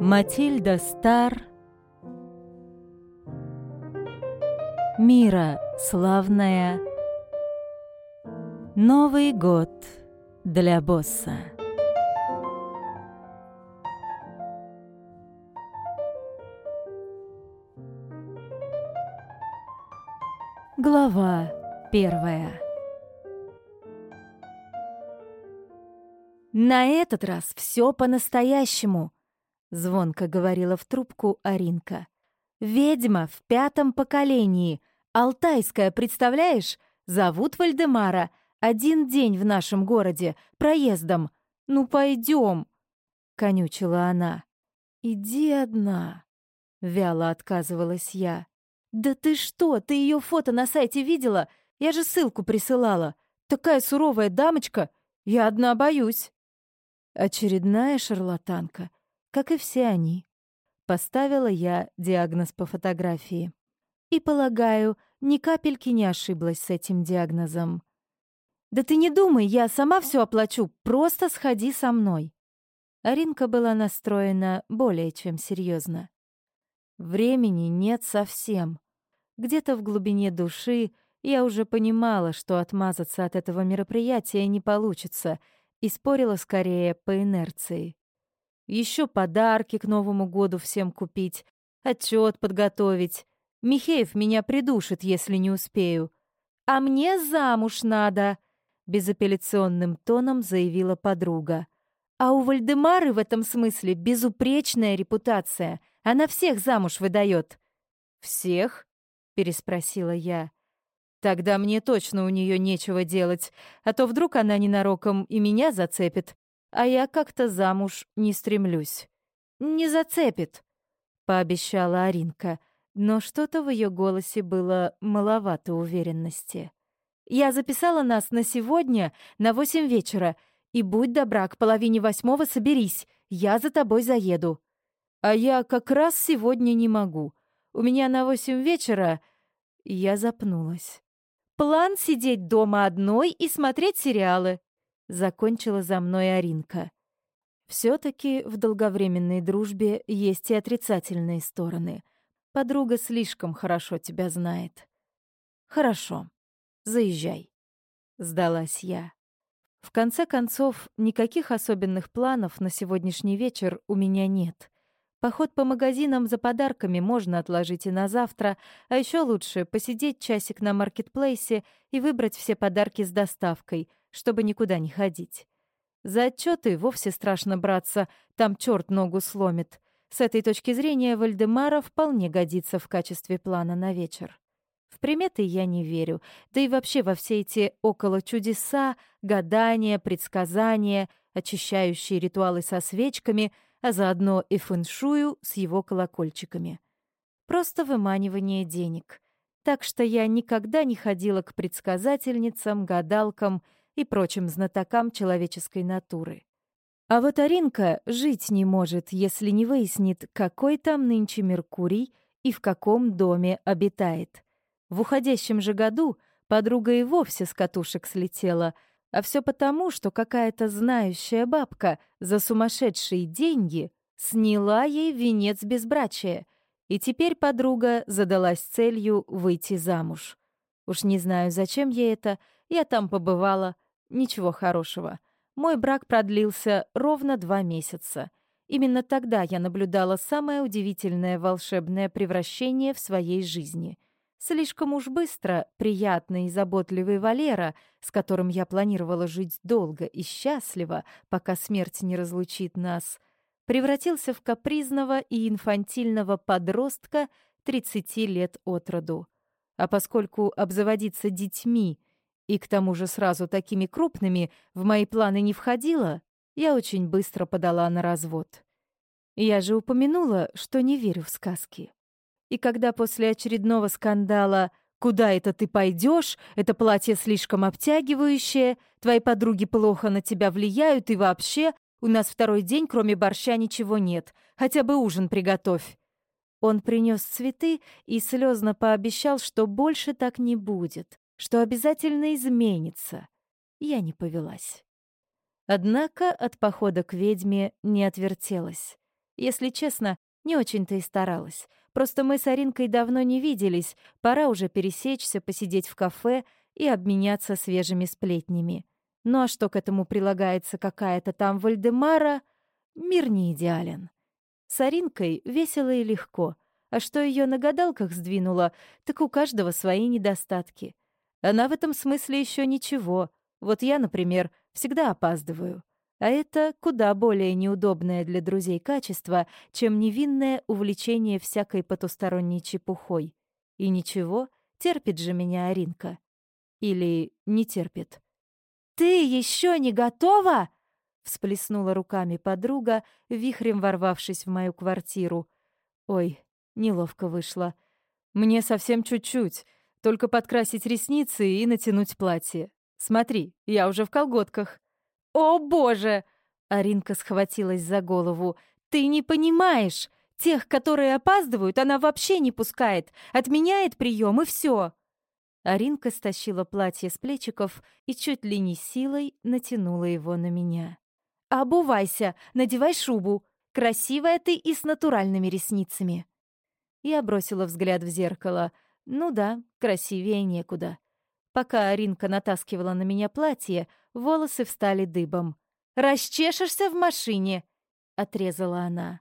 Матильда Стар. Мира славная. Новый год для босса. Глава первая. «На этот раз все по-настоящему», — звонко говорила в трубку Аринка. «Ведьма в пятом поколении. Алтайская, представляешь? Зовут Вальдемара. Один день в нашем городе. Проездом. Ну, пойдем, конючила она. «Иди одна», — вяло отказывалась я. «Да ты что, ты ее фото на сайте видела? Я же ссылку присылала. Такая суровая дамочка. Я одна боюсь». Очередная шарлатанка, как и все они. Поставила я диагноз по фотографии. И, полагаю, ни капельки не ошиблась с этим диагнозом. «Да ты не думай, я сама все оплачу, просто сходи со мной». Аринка была настроена более чем серьезно. Времени нет совсем. Где-то в глубине души я уже понимала, что отмазаться от этого мероприятия не получится — и спорила скорее по инерции. Еще подарки к Новому году всем купить, отчет подготовить. Михеев меня придушит, если не успею. «А мне замуж надо!» — безапелляционным тоном заявила подруга. «А у Вальдемары в этом смысле безупречная репутация. Она всех замуж выдает». «Всех?» — переспросила я. Тогда мне точно у нее нечего делать, а то вдруг она ненароком и меня зацепит, а я как-то замуж не стремлюсь. «Не зацепит», — пообещала Аринка, но что-то в ее голосе было маловато уверенности. «Я записала нас на сегодня на восемь вечера, и будь добра, к половине восьмого соберись, я за тобой заеду». «А я как раз сегодня не могу. У меня на восемь вечера...» Я запнулась. План сидеть дома одной и смотреть сериалы. Закончила за мной Аринка. Все-таки в долговременной дружбе есть и отрицательные стороны. Подруга слишком хорошо тебя знает. Хорошо, заезжай. Сдалась я. В конце концов, никаких особенных планов на сегодняшний вечер у меня нет. Поход по магазинам за подарками можно отложить и на завтра, а еще лучше посидеть часик на маркетплейсе и выбрать все подарки с доставкой, чтобы никуда не ходить. За отчеты вовсе страшно браться, там черт ногу сломит. С этой точки зрения Вальдемара вполне годится в качестве плана на вечер. В приметы я не верю, да и вообще во все эти около чудеса, гадания, предсказания, очищающие ритуалы со свечками — а заодно и фэншую с его колокольчиками. Просто выманивание денег. Так что я никогда не ходила к предсказательницам, гадалкам и прочим знатокам человеческой натуры. А вот Аринка жить не может, если не выяснит, какой там нынче Меркурий и в каком доме обитает. В уходящем же году подруга и вовсе с катушек слетела — а все потому, что какая-то знающая бабка за сумасшедшие деньги сняла ей венец безбрачия, и теперь подруга задалась целью выйти замуж. Уж не знаю, зачем ей это, я там побывала, ничего хорошего. Мой брак продлился ровно два месяца. Именно тогда я наблюдала самое удивительное волшебное превращение в своей жизни — Слишком уж быстро приятный и заботливый Валера, с которым я планировала жить долго и счастливо, пока смерть не разлучит нас, превратился в капризного и инфантильного подростка 30 лет от роду. А поскольку обзаводиться детьми и к тому же сразу такими крупными в мои планы не входило, я очень быстро подала на развод. Я же упомянула, что не верю в сказки. И когда после очередного скандала «Куда это ты пойдешь? Это платье слишком обтягивающее, твои подруги плохо на тебя влияют и вообще у нас второй день кроме борща ничего нет, хотя бы ужин приготовь». Он принес цветы и слезно пообещал, что больше так не будет, что обязательно изменится. Я не повелась. Однако от похода к ведьме не отвертелась. Если честно, не очень-то и старалась. Просто мы с Аринкой давно не виделись, пора уже пересечься, посидеть в кафе и обменяться свежими сплетнями. Ну а что к этому прилагается какая-то там Вальдемара, мир не идеален. С Аринкой весело и легко, а что ее на гадалках сдвинуло, так у каждого свои недостатки. Она в этом смысле еще ничего. Вот я, например, всегда опаздываю. А это куда более неудобное для друзей качество, чем невинное увлечение всякой потусторонней чепухой. И ничего, терпит же меня Аринка. Или не терпит. «Ты еще не готова?» — всплеснула руками подруга, вихрем ворвавшись в мою квартиру. «Ой, неловко вышло. Мне совсем чуть-чуть, только подкрасить ресницы и натянуть платье. Смотри, я уже в колготках». «О, боже!» — Аринка схватилась за голову. «Ты не понимаешь! Тех, которые опаздывают, она вообще не пускает. Отменяет прием и все. Аринка стащила платье с плечиков и чуть ли не силой натянула его на меня. «Обувайся, надевай шубу. Красивая ты и с натуральными ресницами». Я бросила взгляд в зеркало. Ну да, красивее некуда. Пока Аринка натаскивала на меня платье, волосы встали дыбом. «Расчешешься в машине!» — отрезала она.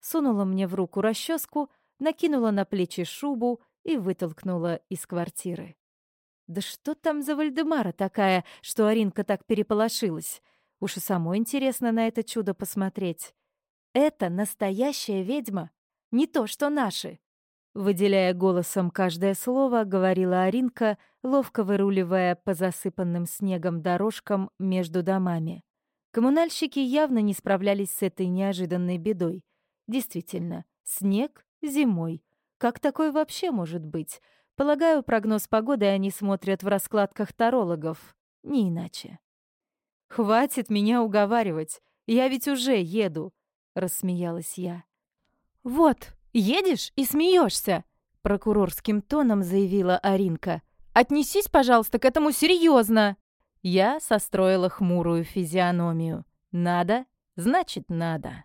Сунула мне в руку расческу, накинула на плечи шубу и вытолкнула из квартиры. Да что там за Вальдемара такая, что Аринка так переполошилась? Уж и самой интересно на это чудо посмотреть. Это настоящая ведьма, не то что наши. Выделяя голосом каждое слово, говорила Аринка, ловко выруливая по засыпанным снегом дорожкам между домами. Коммунальщики явно не справлялись с этой неожиданной бедой. Действительно, снег зимой. Как такое вообще может быть? Полагаю, прогноз погоды они смотрят в раскладках тарологов. Не иначе. «Хватит меня уговаривать. Я ведь уже еду», — рассмеялась я. «Вот, едешь и смеешься, прокурорским тоном заявила Аринка. «Отнесись, пожалуйста, к этому серьезно. Я состроила хмурую физиономию. «Надо, значит, надо».